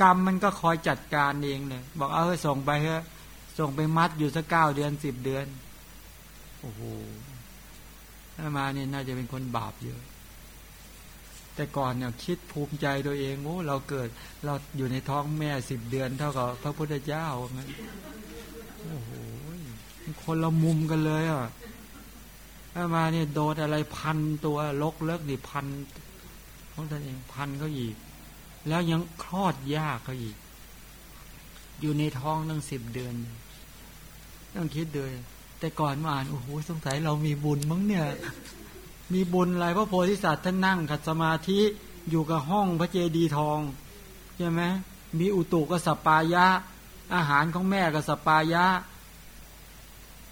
กรรมมันก็คอยจัดการเองเลยบอกเอาให้ส่งไปเถอะส่งไปมัดอยู่สักเก้าเดือนสิบเดือน โอ้โหถ้ามาเนี่ยน่าจะเป็นคนบาปเยอะ แต่ก่อนเนี่ยคิดภูมิใจตัวเองโอ้เราเกิด เราอยู่ในท้องแม่สิบเดือนเท่ากับพระพุทธเจ้างั้นโอ้โหคนละมุมกันเลยอะถ้ามาเนี่ยโดนอะไรพันตัวลกเลิกนี่พันของตัวเองพันเขาอีก แล้วยังคลอดยากเขาอีก อยู่ในท้องตั้งสิบเดือน ต้องคิดเลยแต่ก่อนมาอ่านโอ้โหสงสัยเรามีบุญมั้งเนี่ย มีบุญอะไรพระโพธิสัตว์ท่านนั่งขัดสมาธิอยู่กับห้องพระเจดีทองใช่ไหมมีอุตุกับสปายะ อาหารของแม่กับสปายะ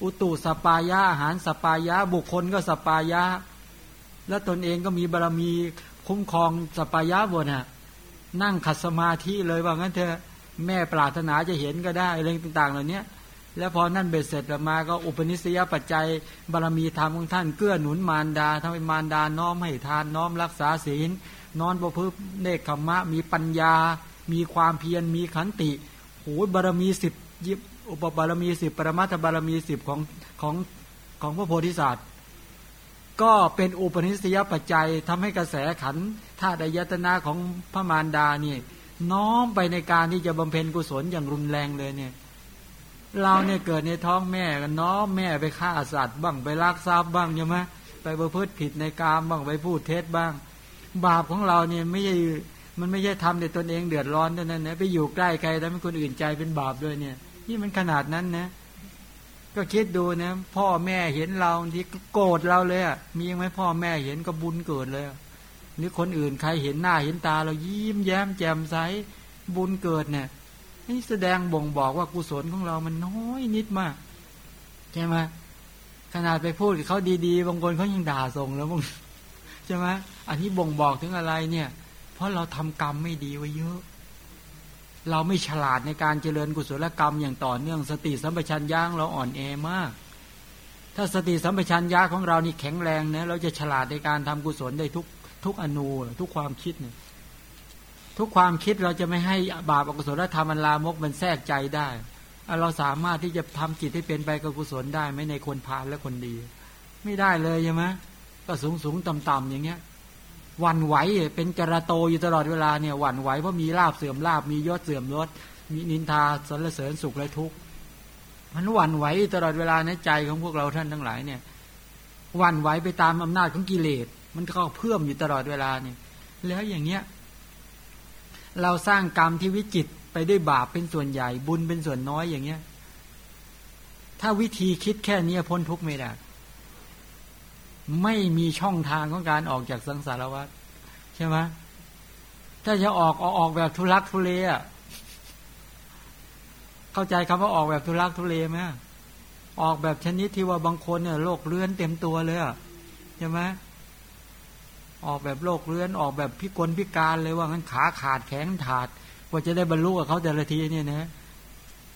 อุตุสปายะอาหารสปายะ บุคคลก็สปายะ แล้วตนเองก็มีบารรมีคุ้มครองสปายะบนน่ะ นั่งขัดสมาธิเลยว่างั้นเถอแม่ปรารถนาจะเห็นก็ได้เรื่องต่าง ๆ เหล่านี้แล้วพอนั่นเบ็ดเสร็จมาก็อุปนิสัยปัจจัยบารมีธรรมของท่านเกื้อหนุนมารดาทำให้มารดาน้อมให้ทานน้อมรักษาศีลนอนประพฤติเนคขมะ มีปัญญา มีความเพียรมีขันติโหบารมีสิบยิบอุปบารมีสิบปรมัตถบารมีสิบของของของพระโพธิสัตว์ ก็เป็นอุปนิสัยปัจจัยทำให้กระแสขันธาตุยตนาของพระมารดานี่น้อมไปในการที่จะบำเพ็ญกุศลอย่างรุนแรงเลยเนี่ย เราเนี่ยเกิดในท้องแม่กันน้อมแม่ไปฆ่าสัตว์บ้างไปลักทรัพย์บ้างใช่ไหมไปประพฤติผิดในกามบ้างไปพูดเท็จบ้าง บาปของเราเนี่ยไม่ใช่มันไม่ใช่ทำแต่ตนเองเดือดร้อนเท่านั้นนะไปอยู่ใกล้ใครทำให้คนอื่นใจเป็นบาปด้วยเนี่ย นี่มันขนาดนั้นนะ ก็คิดดูนะ พ่อแม่เห็นเราที่โกรธเราเลยอะมีไหมพ่อแม่เห็นก็บุญเกิดเลยหรือคนอื่นใครเห็นหน้าเห็นตา เรายิ้มแย้มแจ่มใสบุญเกิดเนี่ยนี่แสดงบ่งบอกว่ากุศลของเรามันน้อยนิดมากใช่ไหมขนาดไปพูดกับเขาดีๆบางคนเขายังด่าส่งแล้วมึงใช่ไหมอันนี้บ่งบอกถึงอะไรเนี่ย เพราะเราทำกรรมไม่ดีไว้เยอะ เราไม่ฉลาดในการเจริญกุศลกรรมอย่างต่อเนื่องสติสัมปชัญญะเราอ่อนแอมาก ถ้าสติสัมปชัญญะของเรานี่แข็งแรงนะเราจะฉลาดในการทำกุศลได้ทุกทุกอนูทุกความคิดเนี่ยทุกความคิดเราจะไม่ให้บาปอกุศลธรรมอันลามกมันแทรกใจได้ เราสามารถที่จะทำจิตให้เป็นไปกับกุศลได้ไหมในคนพาลและคนดี ไม่ได้เลยใช่ไหมก็สูงสูงต่ำต่ำอย่างเงี้ย วันไหวเป็นกระโตอยู่ตลอดเวลาเนี่ยวันไหวเพราะมีลาบเสื่อมลาบมียศเสื่อมยศมีนินทาสรรเสริญสุขและทุกข์มันวันไหวตลอดเวลาในใจของพวกเราท่านทั้งหลายเนี่ยวันไหวไปตามอำนาจของกิเลส มันก็เพิ่มอยู่ตลอดเวลาเนี่ยแล้วอย่างเงี้ยเราสร้างกรรมที่วิจิตไปด้วยบาปเป็นส่วนใหญ่บุญเป็นส่วนน้อยอย่างเงี้ย ถ้าวิธีคิดแค่นี้พ้นทุกข์ไม่ได้ ไม่มีช่องทางของการออกจากสังสารวัฏใช่ไหมถ้าจะออกออกออกแบบทุลักทุเลอะเข้าใจคำว่าออกแบบทุลักทุเลไหมออกแบบชนิดที่ว่าบางคนเนี่ยโรคเลื้อนเต็มตัวเลยอะใช่ไหมออกแบบโรคเรื้อนออกแบบพิกลพิการเลยว่างั้นขาขาดแขนขาดกว่าจะได้บรรลุกับเขาแต่ละทีเนี่ยนะ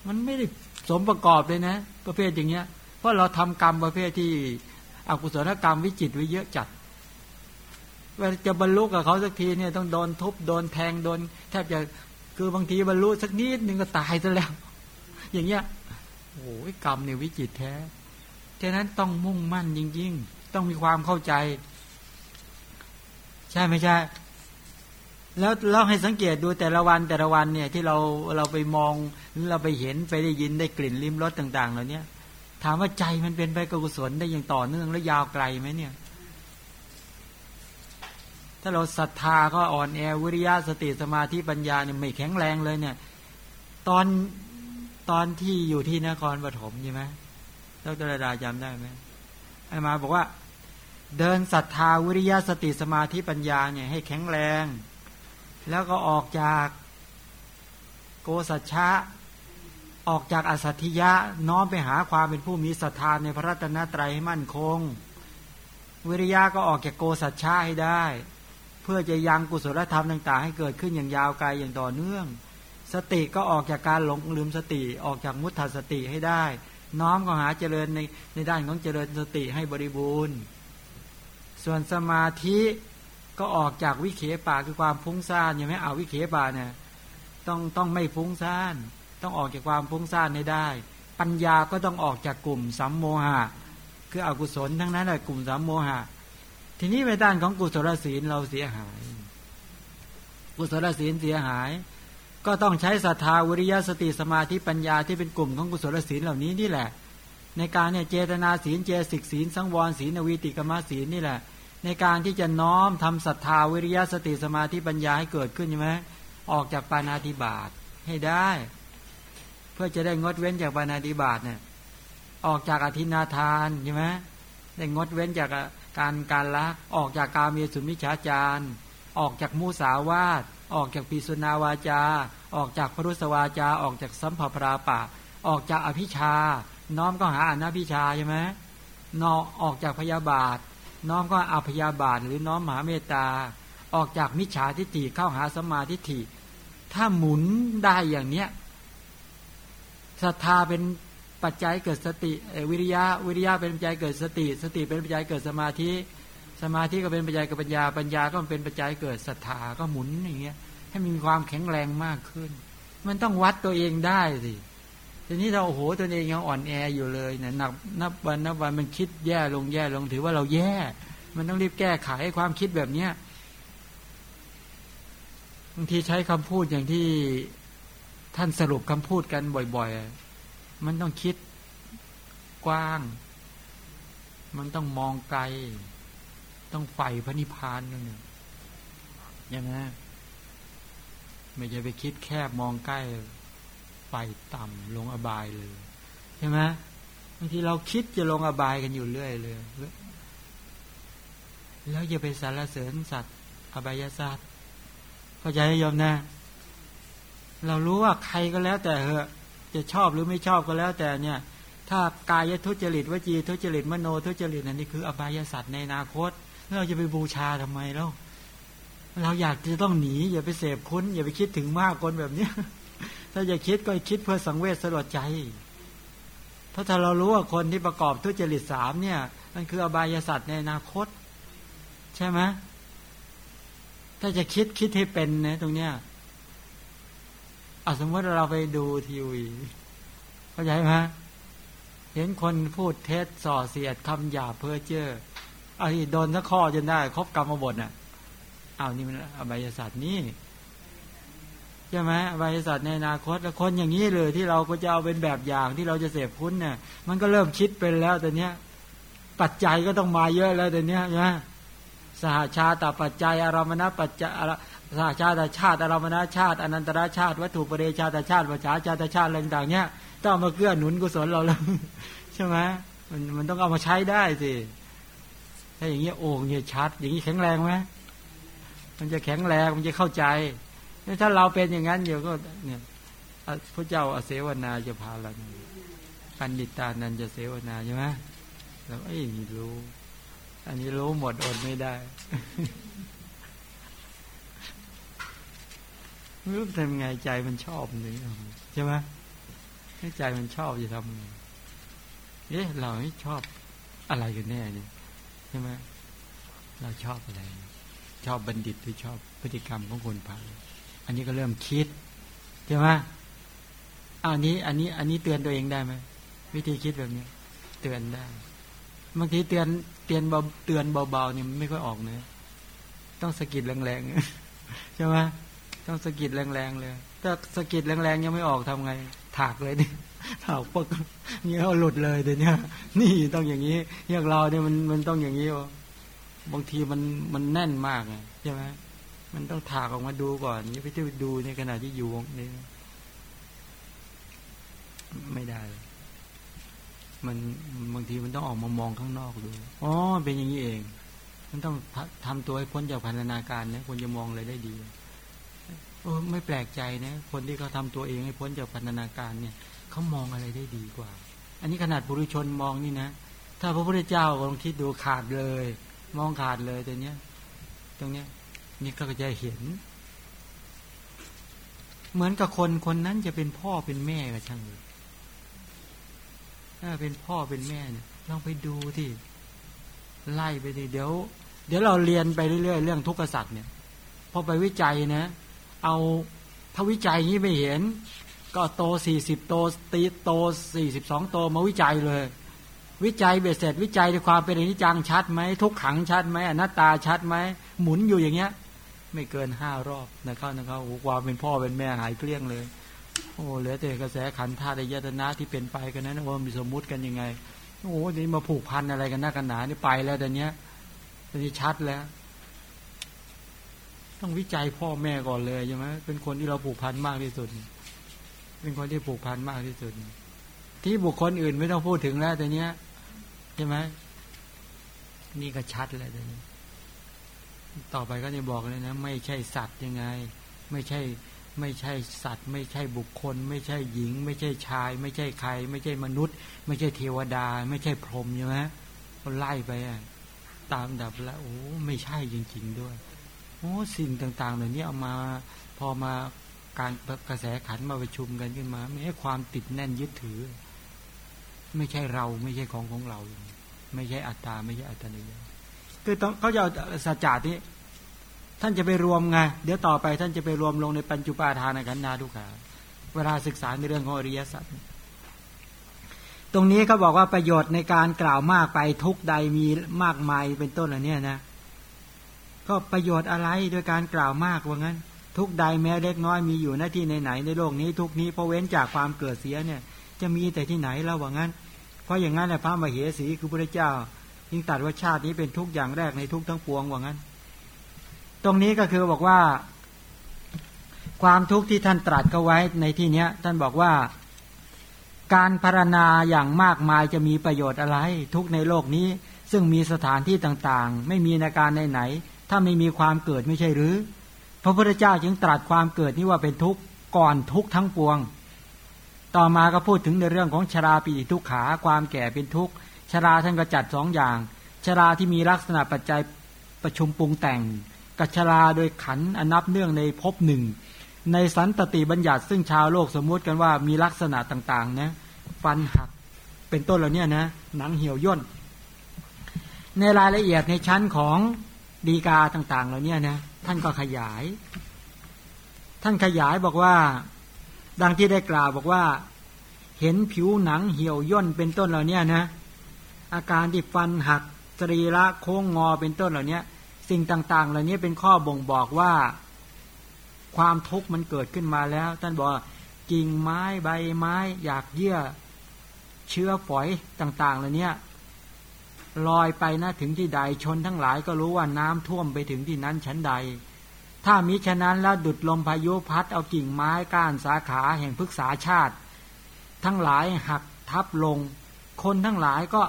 มันไม่ได้สมประกอบเลยนะ ประเภทอย่างเงี้ย เพราะเราทำกรรมประเภทที่ อกุศลกรรมวิจิตไว้เยอะจัดเวลาจะบรรลุกับเขาสักทีเนี่ยต้องโดนทุบโดนแทงโดน แทบจะคือบางทีบรรลุสักนิดนึงก็ตายซะแล้ว อย่างเงี้ยโอ้ยกรรมเนี่ยวิจิตแท้ฉะนั้นต้องมุ่งมั่นจริงๆ ต้องมีความเข้าใจ ใช่ไม่ใช่ แล้วเราให้สังเกตดูแต่ละวันแต่ละวันเนี่ย ที่เราเราไปมองเราไปเห็นไปได้ยินได้กลิ่นลิ้มรสต่าง ๆ เหล่านี้ ถามว่าใจมันเป็นไปกุศลได้อย่างต่อเนื่องและยาวไกลไหมเนี่ย ถ้าเราศรัทธาก็อ่อนแอวิริยะสติสมาธิปัญญาเนี่ยไม่แข็งแรงเลยเนี่ย ตอนตอนที่อยู่ที่นครปฐมใช่ไหมดรดาจำได้ไหมไอ้มาบอกว่า เดินศรัทธาวิริยะสติสมาธิปัญญาเนี่ยให้แข็งแรง แล้วก็ออกจากโกสัจฉะ ออกจากอสัตยะน้อมไปหาความเป็นผู้มีศรัทธาในพระรัตนตรัยให้มั่นคง วิริยะก็ออกจากโกสัจฉะให้ได้ เพื่อจะยังกุศลธรรมต่างๆ ให้เกิดขึ้นอย่างยาวไกลอย่างต่อเนื่อง สติก็ออกจากการหลงลืมสติออกจากมุตตสติให้ได้ น้อมก็หาเจริญในในด้านของเจริญสติให้บริบูรณ์ ส่วนสมาธิก็ออกจากวิเคปาคือความฟุ้งซ่านยังไม่เอาวิเคปาเนี่ยต้องต้องไม่ฟุ้งซ่าน ต้องออกจากความฟุ้งซ่านให้ได้ ปัญญาก็ต้องออกจากกลุ่มสัมโมหะ คืออกุศลทั้งนั้นแหละกลุ่มสัมโมหะ ทีนี้ในด้านของกุศลศีลเราเสียหาย กุศลศีลเสียหาย ก็ต้องใช้ศรัทธาวิริยะสติสมาธิปัญญาที่เป็นกลุ่มของกุศลศีลเหล่านี้นี่แหละ ในการเนี่ยเจตนาศีลเจสิกศีลสังวรศีลนวีติกรรมศีลนี่แหละ ในการที่จะน้อมทำศรัทธาวิริยะสติสมาธิปัญญาให้เกิดขึ้นใช่ไหมออกจากปานาติบาตให้ได้ พื่อจะได้งดเว้นจากปานาติบาตเนี่ยออกจากอธินาทานใช่ไหมได้งดเว้นจากการการละออกจากกาเมีสุมิชฌาจารออกจากมูสาวาตออกจากปีสุนาวาจา ออกจากพรุสวาจา ออกจากสัมภปราปะ ออกจากอภิชา น้อมก็หาอนัพิชาใช่ไหมนอออกจากพยาบาท น้อมก็อพยาบาทหรือน้อมมหาเมตตา ออกจากมิจฉาทิฏฐิเข้าหาสมาทิฏฐิถ้าหมุนได้อย่างเนี้ย ศรัทธาเป็นปัจจัยเกิดสติวิริยะวิริยะเป็นปัจจัยเกิดสติ สติเป็นปัจจัยเกิดสมาธิ สมาธิก็เป็นปัจจัยเกิดปัญญาปัญญาก็เป็นปัจจัยเกิดศรัทธาก็หมุนอย่างเงี้ยให้มีความแข็งแรงมากขึ้น มันต้องวัดตัวเองได้สิทีนี้เราโอ้โหตัวเองยังอ่อนแออยู่เลยเนี่ยนับนับวันนับวันมันคิดแย่ลงแย่ลงถือว่าเราแย่ มันต้องรีบแก้ไขความคิดแบบเนี้ยบางทีใช้คำพูดอย่างที่ ท่านสรุปคำพูดกันบ่อยๆ มันต้องคิดกว้าง มันต้องมองไกล ต้องใฝ่พระนิพพานนั่นเองอย่างนั้นไม่จะไปคิดแคบมองใกล้ไฟต่ำลงอบายเลย ใช่ไหมบางทีเราคิดจะลงอบายกันอยู่เรื่อยเลย แล้วอย่าไปสารเสริญสัตว์ อบายศาสตร์เข้าใจยอมนะ เรารู้ว่าใครก็แล้วแต่เหอะจะชอบหรือไม่ชอบก็แล้วแต่เนี่ย ถ้ากายทุจริตวจีทุจริตมโนทุจริตนั่นนี่คือ อบายสัตว์ในอนาคตเราจะไปบูชาทำไมแล้วเราอยากจะต้องหนี อย่าไปเสพคุ้น อย่าไปคิดถึงมากคนแบบเนี้ยถ้าจะคิดก็คิดเพื่อสังเวชสลดใจ เพราะถ้าเรารู้ว่าคนที่ประกอบทุจริตสามเนี่ยมันคืออบายสัตว์ในอนาคต ใช่ไหมถ้าจะคิดคิดให้เป็นนะตรงเนี้ย เอาสมมติเราไปดูทีวีเข้าใจไหมเห็นคนพูดเท็จส่อเสียดคำหยาเพ้อเจ้อไอ้โดนสักข้อจนได้ครบกรรมบทน่ะอ้าวนี่มันอบายศาสตร์นี่ใช่ไหมอบายศาสตร์ในอนาคตแล้วคนอย่างนี้เลยที่เราก็จะเอาเป็นแบบอย่างที่เราจะเสพพุ้นเนี่ยมันก็เริ่มคิดเป็นแล้วแต่เนี้ย ปัจจัยก็ต้องมาเยอะแล้วแต่เนี้ยนะสหชาติปัจจัยอารมณปัจจัย สหชาติชาติอารมณชาติอนันตรชาติวัตถุปเรชาติชาติปัจจาชาติชาติอะไรต่างเนี้ยต้องมาเกื้อหนุนกุศลเราแล้วใช่ไหมมันมันต้องเอามาใช้ได้สิถ้าอย่างเงี้ยโอ่งเนี่ยชัด อย่างนี้แข็งแรงไหมมันจะแข็งแรงมันจะเข้าใจถ้าเราเป็นอย่างนั้นเดี๋ยวก็เนี่ยพระเจ้าอาเสวนาจะพาเราปันดิตานันจะเสวนาใช่ไหมเราเอ้ยนี่รู้ อันนี้รู้หมดอดไม่ได้ ไม่รู้ทำไงใจมันชอบเลยใช่ไหมให้ใจมันชอบจะทำไงเอ๊ะเราไม่ชอบอะไรกันแน่เนี่ยใช่ไหมเราชอบอะไร ชอบบัณฑิตหรือชอบพฤติกรรมของคนพาอันนี้ก็เริ่มคิดใช่ไหมอันนี้ อันนี้ อันนี้เตือนตัวเองได้ไหมวิธีคิดแบบนี้ เตือนได้บางทีเตือนเตือนเบาเตือนเบาๆนี่ไม่ค่อยออกเนะต้องสะกิดแรงๆใช่ไหม ต้องสะกิดแรงๆเลย ถ้าสะกิดแรงๆยังไม่ออกทำไง ถากเลยดิถากปกเงี้ยหลุดเลยเดี๋ยวนี้นี่ต้องอย่างนี้อย่างเราเนี่ยมันมันต้องอย่างนี้บางทีมันมันแน่นมากไงใช่ไหมมันต้องถากออกมาดูก่อนนี่ไปที่ดูในขณะที่อยู่นี่ไม่ได้ มันบางทีมันต้องออกมามองข้างนอกดูอ๋อเป็นอย่างนี้เอง มันต้องทำตัวให้พ้นจากพันธนาการนะควรจะมองอะไรได้ดี โอ้ไม่แปลกใจนะคนที่เขาทาตัวเองให้พ้นจากพันธนาการเนี่ยเขามองอะไรได้ดีกว่า อันนี้ขนาดบุรุชนมองนี่นะ ถ้าพระพุทธเจ้าลองคิดดูขาดเลย มองขาดเลยแต่เนี้ย ตรงเนี้ยนี่ก็จะเห็น เหมือนกับคนคนนั้นจะเป็นพ่อเป็นแม่กับช่างเลยถ้าเป็นพ่อเป็นแม่เนี่ยลองไปดูที่ไล่ไปดิเดี๋ยว เดี๋ยวเราเรียนไปเรื่อยๆเรื่องทุกข์สัตว์เนี่ยพอไปวิจัยนะ เอาถ้าวิจัยนี้ไม่เห็น ก็โตสี่สิบโตตีโตสี่สิบสองโตมาวิจัยเลย วิจัยเบ็ดเสร็จ วิจัยในความเป็นอนิจจังชัดไหมทุกขังชัดไหมอนัตตาชัดไหมหมุนอยู่อย่างเงี้ย ไม่เกินห้ารอบนะครับนะครับโอ้ความเป็นพ่อเป็นแม่หายเกลี้ยงเลย โอ้เหลือแต่กระแสขันธาตุยตนะที่เป็นไปกันนั้นว่ามีสมมุติกันยังไงโอ้นี่มาผูกพันอะไรกันนักกันหนานี่ไปแล้วแต่เนี้ยตอนนี้ชัดแล้ว ต้องวิจัยพ่อแม่ก่อนเลยใช่ไหมเป็นคนที่เราผูกพันมากที่สุด เป็นคนที่ผูกพันมากที่สุด ที่บุคคลอื่นไม่ต้องพูดถึงแล้วแต่เนี้ยใช่ไหมนี่ก็ชัดแล้วแต่นี้ต่อไปก็จะบอกเลยนะ ไม่ใช่สัตว์ยังไง ไม่ใช่ ไม่ใช่สัตว์ ไม่ใช่บุคคล ไม่ใช่หญิง ไม่ใช่ชาย ไม่ใช่ใคร ไม่ใช่มนุษย์ ไม่ใช่เทวดา ไม่ใช่พรหมใช่ไหมก็ไล่ไปอะตามดับแล้วโอ้ไม่ใช่จริง ๆด้วย โอ้สิ่งต่างๆเหล่านี้เอามาพอมาการกระแสขันมาประชุมกันขึ้นมาไม่ให้ความติดแน่นยึดถือ ไม่ใช่เราไม่ใช่ของของเรา ไม่ใช่อัตตาไม่ใช่อัตตนิยคือต้องเขาจะเอาสัจจะนี้ท่านจะไปรวมไงเดี๋ยวต่อไปท่านจะไปรวมลงในปัญจุปาทานกันนาทุกขาเวลาศึกษาในเรื่องของอริยสัจตรงนี้เขาบอกว่าประโยชน์ในการกล่าวมากไปทุกใดมีมากมายเป็นต้นอะไรเนี่ยนะ ก็ประโยชน์อะไรโดยการกล่าวมากว่างั้น ทุกใดแม้เล็กน้อยมีอยู่หน้าที่ไหนในโลกนี้ ทุกนี้เพราะเว้นจากความเกิดเสียเนี่ยจะมีแต่ที่ไหนแล้วว่างั้น เพราะอย่างนั้นแหละพระมเหสีคือพระเจ้ายิ่งตัดว่าชาตินี้เป็นทุกอย่างแรกในทุกทั้งปวงว่างั้น ตรงนี้ก็คือบอกว่า ความทุกข์ที่ท่านตรัสก็ไว้ในที่เนี้ย ท่านบอกว่า การพารณาอย่างมากมายจะมีประโยชน์อะไร ทุกในโลกนี้ ซึ่งมีสถานที่ต่างๆ ไม่มีในการไหน ถ้าไม่มีความเกิดไม่ใช่หรือ พระพุทธเจ้าจึงตรัสความเกิดนี้ว่าเป็นทุกข์ก่อนทุกข์ทั้งปวง ต่อมาก็พูดถึงในเรื่องของชราปีทุกขาความแก่เป็นทุกข์ชราท่านก็จัดสองอย่าง ชราที่มีลักษณะปัจจัยประชุมปรุงแต่งกัชราโดยขันอนับเนื่องในภพหนึ่งในสันตติบัญญัติซึ่งชาวโลกสมมุติกันว่ามีลักษณะต่างๆนะฟันหักเป็นต้นเหล่านี้นะหนังเหี่ยวย่นในรายละเอียดในชั้นของ ดีกาต่าง ๆ เหล่านี้นะท่านก็ขยาย ท่านขยายบอกว่า ดังที่ได้กล่าวบอกว่า เห็นผิวหนังเหี่ยวย่นเป็นต้นเหล่านี้นะอาการที่ฟันหักสรีระโค้งงอเป็นต้นเหล่านี้สิ่งต่าง ๆ เหล่านี้เป็นข้อบ่งบอกว่า ความทุกข์มันเกิดขึ้นมาแล้ว ท่านบอกกิ่งไม้ใบไม้อยากเยื่อ เชื้อฝอยต่าง ๆ เหล่านี้ ลอยไปนะถึงที่ใดชนทั้งหลายก็รู้ว่าน้ำท่วมไปถึงที่นั้นชั้นใด ถ้ามิฉะนั้นแล้วดุดลมพายุพัดเอากิ่งไม้ก้านสาขาแห่งพฤกษาชาติ ทั้งหลายหักทับลง คนทั้งหลายก็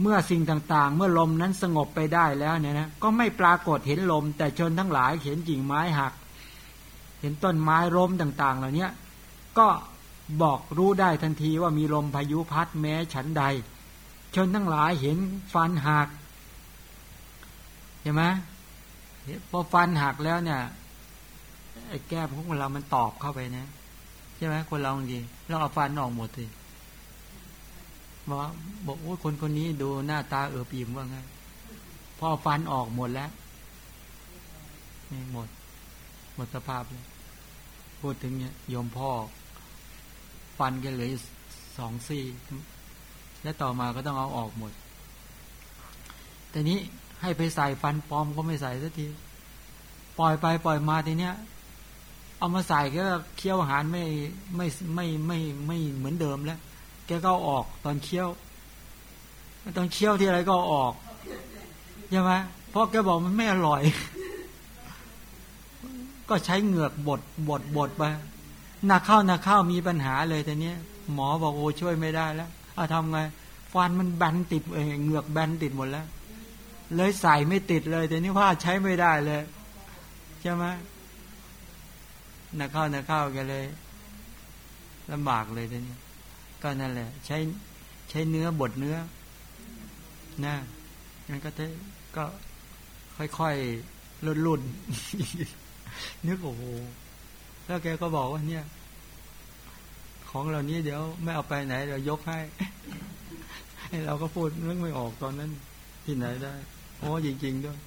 เมื่อสิ่งต่างๆ เมื่อลมนั้นสงบไปได้แล้วเนี่ยนะก็ไม่ปรากฏเห็นลม แต่ชนทั้งหลายเห็นกิ่งไม้หัก เห็นต้นไม้ล้มต่างๆ เหล่านี้ก็บอกรู้ได้ทันทีว่ามีลมพายุพัดแม้ฉันใด ชนทั้งหลายเห็นฟันหักเห็นไหมพอฟันหักแล้วเนี่ยไอ้แก้มของเรามันตอบเข้าไปนะใช่ไหมคนเราจริงเราเอาฟันออกหมดเลยบอกบอกโอ้คนคนนี้ดูหน้าตาเอือบอิ่มว่าไงพอฟันออกหมดแล้วนี่หมด หมดสภาพเลยพูดถึงเนี่ยยมพ่อ ฟันกันเหลือสองซี่ และต่อมาก็ต้องเอาออกหมด แต่นี้ให้ไปใส่ฟันปลอมก็ไม่ใส่สักที ปล่อยไปปล่อยมาทีเนี้ย เอามาใส่ก็เคี้ยวอาหารไม่ไม่ไม่ไม่ไม่เหมือนเดิมแล้ว แกก็ออกตอนเคี้ยวตอนเคี้ยวที่อะไรก็ออกใช่ไหมเพราะแกบอกมันไม่อร่อย ก็ใช้เหงือกบดบดบดไปหนักเข้าหนักเข้ามีปัญหาเลยแต่เนี้ยหมอบอกโอ้ช่วยไม่ได้แล้ว เอาทำไง ฟันมันแบนติดเอเหงือกแบนติดหมดแล้ว เลยใส่ไม่ติดเลยแต่นี้ว่าใช้ไม่ได้เลยใช่ไหมนักเข้านักเข้าแกเลยลำบากเลยแต่นี้ก็นั่นแหละ ใช้ใช้เนื้อบดเนื้อนะงั้นก็จะก็ค่อยๆลุ่นลุ่นนึกโอ้โหแล้วแกก็บอกว่าเนี่ย ของเหล่านี้เดี๋ยวไม่เอาไปไหนเดี๋ยวยกให้ให้เราก็พูดนึกไม่ออกตอนนั้น ที่ไหนได้โอ้จริง ๆ ด้วย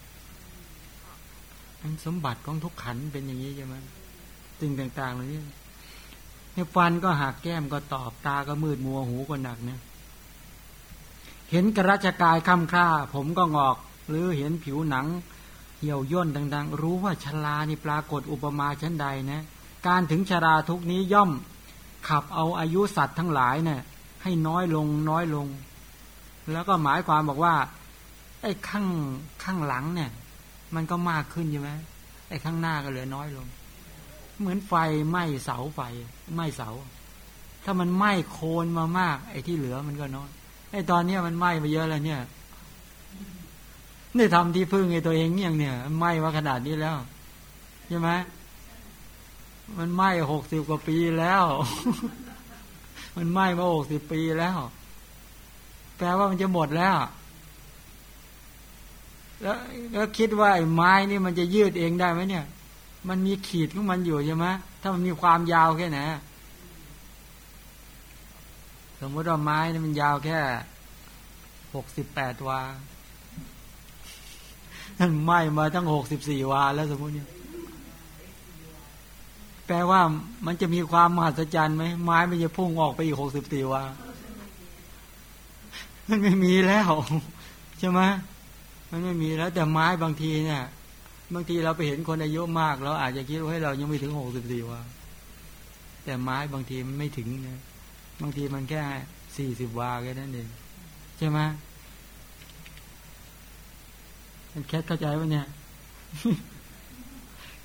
สมบัติของทุกขันเป็นอย่างนี้ใช่ไหมสิ่งต่างๆเหล่านี้เนี่ยฟันก็หักแก้มก็ตอบตาก็มืดมัวหูก็หนักเนี่ยเห็นกระชกายค่ำคร่า ผมก็งอก หรือเห็นผิวหนัง เหี่ยวย่นดัง ๆ รู้ว่าชรานี่ปรากฏอุปมาชั้นใดนะ การถึงชราทุกนี้ย่อม ขับเอาอายุสัตว์ทั้งหลายเนี่ย ให้น้อยลงน้อยลง แล้วก็หมายความบอกว่าไอ้ข้างข้างหลังเนี่ย มันก็มากขึ้นใช่ไหมไอ้ข้างหน้าก็เหลือน้อยลง เหมือนไฟไหม้เสาไฟไหม้เสา ถ้ามันไหม้โคนมามาก ไอ้ที่เหลือมันก็น้อยไอ้ตอนเนี้ยมันไหม้มาเยอะแล้วเนี่ยนี่ทำที่พึ่งไอ้ตัวเองอย่างเนี่ยไหม้มาขนาดนี้แล้วใช่ไหม มันไหม้หกสิบกว่าปีแล้ว มันไหม้มาหกสิบปีแล้ว แปลว่ามันจะหมดแล้ว แล้วแล้วคิดว่าไอ้ไม้นี่มันจะยืดเองได้ไหมเนี่ย มันมีขีดของมันอยู่ใช่ไหมถ้ามันมีความยาวแค่ไหนสมมติว่าไม้นี่มันยาวแค่หกสิบแปดวาท่านไหม้มาตั้งหกสิบสี่วาแล้วสมมติเนี่ย ลว่ามันจะมีความมหัศจรรย์ไหมไม้มันจะพุ่งออกไปอีกหกสิบสี่วามันไม่มีแล้วใช่ไหมมันไม่มีแล้วแต่ไม้บางทีเนี่ย บางทีเราไปเห็นคนอายุมากเราอาจจะคิดว่าให้เรายังไม่ถึงหกสิบสี่วาแต่ไม้บางทีมันไม่ถึงนะบางทีมันแค่สี่สิบวาแค่นั้นเองใช่ไหมมันแค่เข้าใจว่าเนี่ย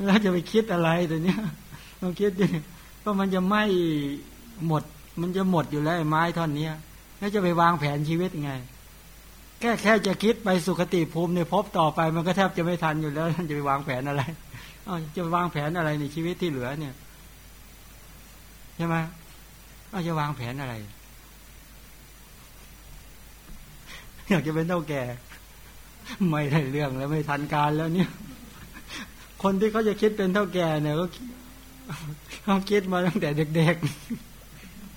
แล้วจะไปคิดอะไรแต่เนี้ย ลองคิดดิว่ามันจะไม่หมด มันจะหมดอยู่แล้วไม้ท่อนเนี้ยแล้วจะไปวางแผนชีวิตยังไง แค่แค่จะคิดไปสุขติภูมิในภพต่อไป มันก็แทบจะไม่ทันอยู่แล้วจะไปวางแผนอะไรอ๋อจะวางแผนอะไรในชีวิตที่เหลือเนี่ยใช่ไหมอาจะวางแผนอะไร อยากจะเป็นเท่าแก่ ไม่ได้เรื่องแล้วไม่ทันการแล้วเนี่ย คนที่เขาจะคิดเป็นเท่าแก่เนี่ยก็ เขาคิดมาตั้งแต่เด็ก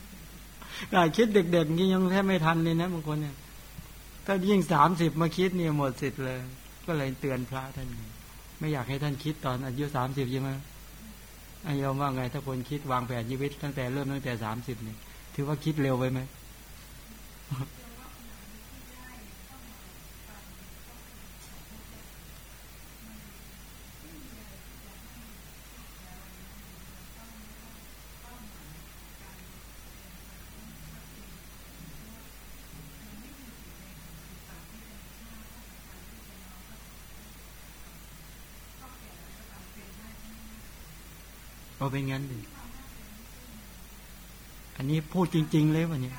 ๆแต่คิดเด็กๆนี่ยังแทบไม่ทันเลยนะบางคนเนี่ยถ้ายิ่งสามสิบมาคิดเนี่ยหมดสิทธิ์เลย ก็เลยเตือนพระท่าน ไม่อยากให้ท่านคิดตอนอายุสามสิบใช่ไหมอายมว่าไง ถ้าคนคิดวางแผนชีวิตตั้งแต่เริ่มตั้งแต่สามสิบเนี่ยถือว่าคิดเร็วไปไหม เอาเป็นงั้นดิอันนี้พูดจริง ๆ เลยวันนี้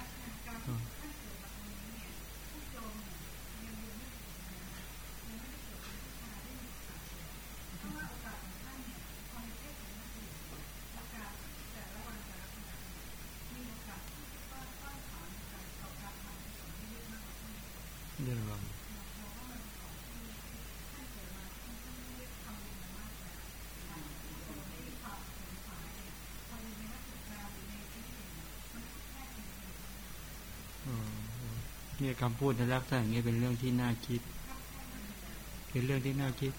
รื่องอะไรเนี่ย คำพูดในลักษณะอย่างนี้เป็นเรื่องที่น่าคิด เป็นเรื่องที่น่าคิด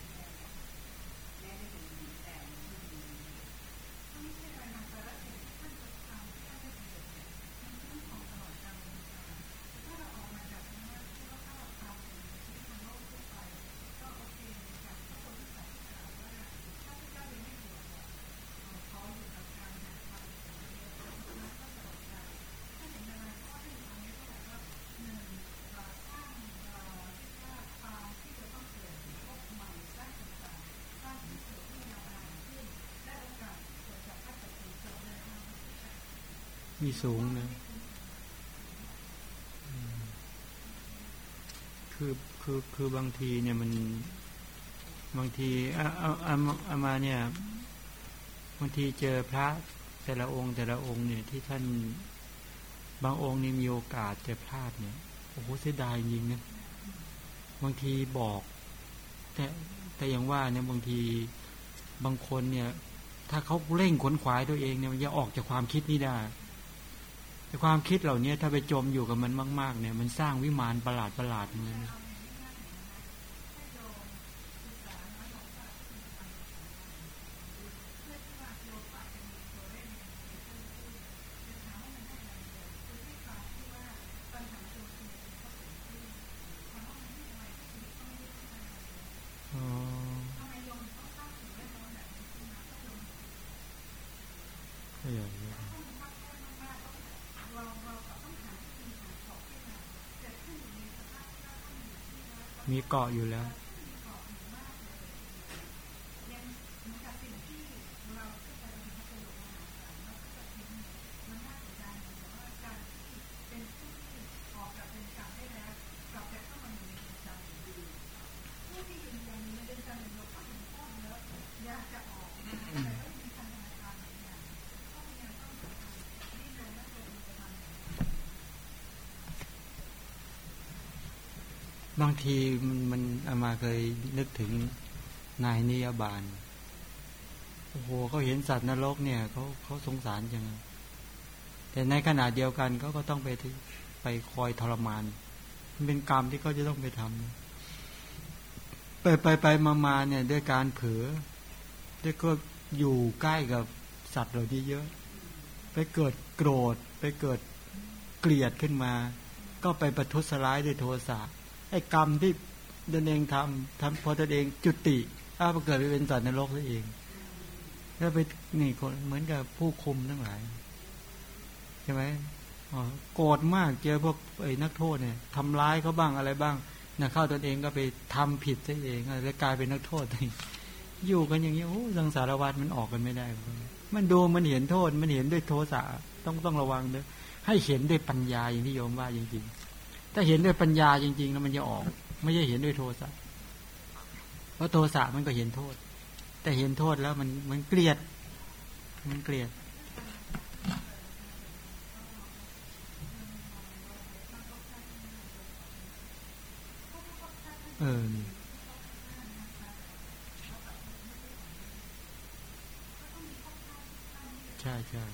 มีสูงนะคือคือคือบางทีเนี่ยมัน บางทีอาอาอาอามาเนี่ย บางทีเจอพระแต่ละองค์แต่ละองค์เนี่ย ที่ท่านบางองค์นี่มีโอกาสจะพลาดเนี่ยโอ้โหเสียดายจริงนะบางทีบอก แต่แต่อย่างว่าเนี่ยบางทีบางคนเนี่ย ถ้าเขาเร่งขนขวายตัวเองเนี่ยมันจะออกจากความคิดนี้ได้ ความคิดเหล่านี้ถ้าไปจมอยู่กับมันมาก ๆ เนี่ย มันสร้างวิมานประหลาดประหลาดเลย มีเกาะอยู่แล้ว บางทีมันมันอามาเคยนึกถึงนายนิยบาลโอ้โหเขาเห็นสัตว์นรกเนี่ยเขาเขาสงสารจังแต่ในขณะเดียวกันเขาก็ต้องไปไปคอยทรมานมันเป็นกรรมที่เขาจะต้องไปทำไปไปไปมามาเนี่ยด้วยการเผลอด้วยก็อยู่ใกล้กับสัตว์เหล่านี้เยอะ ไปเกิดโกรธ ไปเกิดเกลียดขึ้นมา ก็ไปประทุษร้ายด้วยโทสะ ไอ้กรรมที่ตนเองทำทำพอตนเองจุติอ้าเกิดไปเป็นสัตว์ในโลกตัวเองแล้วไปนี่คนเหมือนกับผู้คุมทั้งหลายใช่ไหมโกรธมากเจอพวกไอ้นักโทษเนี่ยทำร้ายเขาบ้างอะไรบ้างนะเข้าตนเองก็ไปทำผิดซะเองแล้วกลายเป็นนักโทษอยู่กันอย่างนี้โอ้สังสารวัฏมันออกกันไม่ได้ มันดูมันเห็นโทษมันเห็นด้วยโทสะต้องต้องระวังด้วยให้เห็นด้วยปัญญาอย่างที่โยมว่าจริงๆ ถ้าเห็นด้วยปัญญาจริงๆแล้วมันจะออก ไม่ใช่เห็นด้วยโทสะเพราะโทสะมันก็เห็นโทษ แต่เห็นโทษแล้วมันมันเกลียด มันเกลียดเออใช่ใช่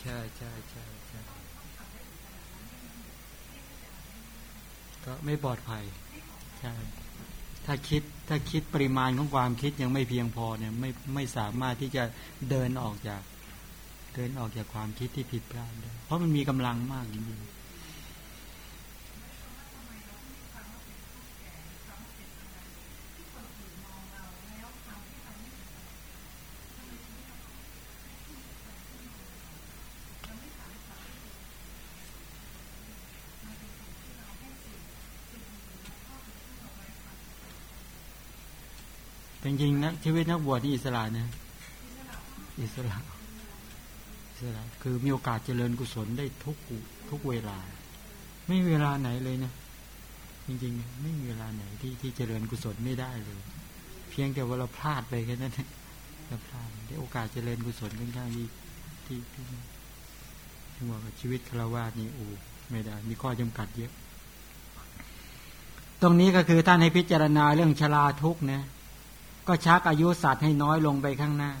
ใช่ใช่ใช่ใช่ก็ ไม่ปลอดภัยใช่ถ้าคิดถ้าคิดปริมาณของความคิดยังไม่เพียงพอเนี่ยไม่ไม่สามารถที่จะเดินออกจาก เดินออกจากความคิดที่ผิดพลาดได้เพราะมันมีกำลังมากจริงๆ ริงๆนะชีวิตนักบวชนี่อิสระนะอิสระอิสระ คือมีโอกาสเจริญกุศลได้ทุกทุกเวลา ไม่เวลาไหนเลยนะจริงๆ ไม่มีเวลาไหนที่ที่เจริญกุศลไม่ได้เลย เพียงแต่ว่าเราพลาดไปแค่นั้นเราพลาดได้โอกาสเจริญกุศลค่อนข้างที่ที่ที่ที่ว่าชีวิตคารวะนี่โอ้ไม่ได้ มีข้อจำกัดเยอะ ตรงนี้ก็คือท่านให้พิจารณาเรื่องชราทุกนะ ก็ชักอายุสัตว์ให้น้อยลงไปข้างหน้า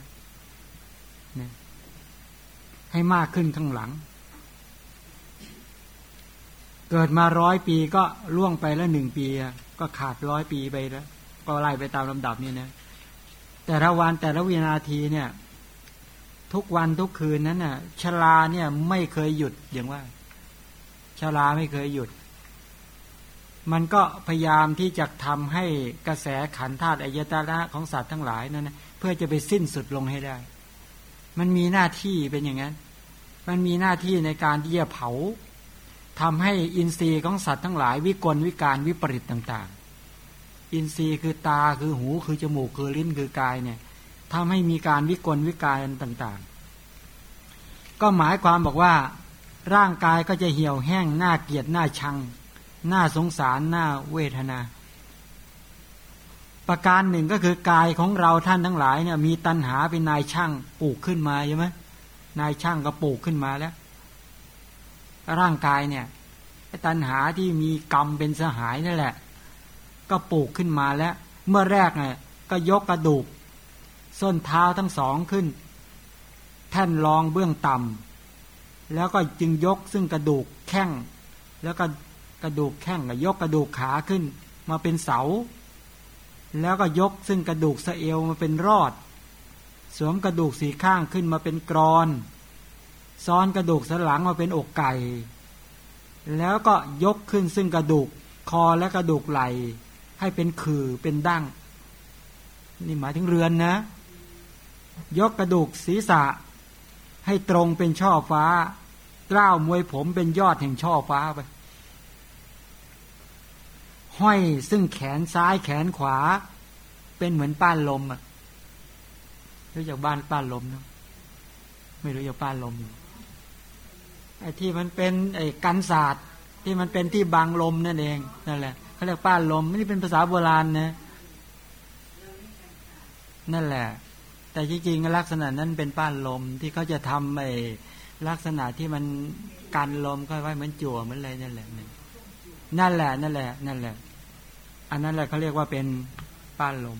ให้มากขึ้นข้างหลัง เกิดมาร้อยปีก็ล่วงไปแล้วหนึ่งปี ก็ขาดร้อยปีไปแล้ว ก็ไล่ไปตามลำดับนี่นะ แต่ละวันแต่ละวินาทีเนี่ย ทุกวันทุกคืนนั้นน่ะชลาเนี่ยไม่เคยหยุดอย่างว่าชลาไม่เคยหยุด มันก็พยายามที่จะทำให้กระแสขันธาตุอายตนะของสัตว์ทั้งหลายนั้นนะเพื่อจะไปสิ้นสุดลงให้ได้ มันมีหน้าที่เป็นอย่างนั้น มันมีหน้าที่ในการที่จะเผาทำให้อินทรีย์ของสัตว์ทั้งหลาย วิกลวิการวิปริตต่างๆ อินทรีย์คือตาคือหูคือจมูกคือลิ้นคือกายเนี่ยทำให้มีการวิกลวิการต่างๆ ก็หมายความบอกว่าร่างกายก็จะเหี่ยวแห้งหน้าเกียดหน้าชัง น่าสงสารน่าเวทนา ประการหนึ่งก็คือกายของเราท่านทั้งหลายเนี่ย มีตัณหาเป็นนายช่างปลูกขึ้นมาใช่ไหมนายช่างก็ปลูกขึ้นมาแล้ว ร่างกายเนี่ยตัณหาที่มีกรรมเป็นสหายนั่นแหละ ก็ปลูกขึ้นมาแล้ว เมื่อแรกเนี่ยก็ยกกระดูก ส้นเท้าทั้งสองขึ้น แท่นรองเบื้องต่ำแล้วก็จึงยกซึ่งกระดูกแข้งแล้วก็ กระดูกแข้งกับยกกระดูกขาขึ้น มาเป็นเสา แล้วก็ยกซึ่งกระดูกสะเอวมาเป็นรอด สวมกระดูกสีข้างขึ้นมาเป็นกรอน ซ้อนกระดูกสันหลังมาเป็นอกไก่ แล้วก็ยกขึ้นซึ่งกระดูกคอและกระดูกไหลให้เป็นคือเป็นดั้ง นี่หมายถึงเรือนนะ ยกกระดูกศีรษะ ให้ตรงเป็นช่อฟ้ากล้าวมวยผมเป็นยอดแห่งช่อฟ้าไป ห้อยซึ่งแขนซ้ายแขนขวา เป็นเหมือนป้านลมอะรู้จักบ้านป้านลมเนาะไม่รู้จักป้านลมไอ้ที่มันเป็นไอ้กันศาสตร์ที่มันเป็นที่บังลมนั่นเองนั่นแหละเขาเรียกป้านลมไม่ได้เป็นภาษาโบราณนะนั่นแหละ แต่จริงๆลักษณะนั้นเป็นป้านลมที่เขาจะทำไอ้ลักษณะที่มันกันลมก็ไว้เหมือนจั่วเหมือนอะไรนั่นแหละ นั่นแหละ นั่นแหละ นั่นแหละ อันนั้นแหละเขาเรียกว่าเป็นป้านลม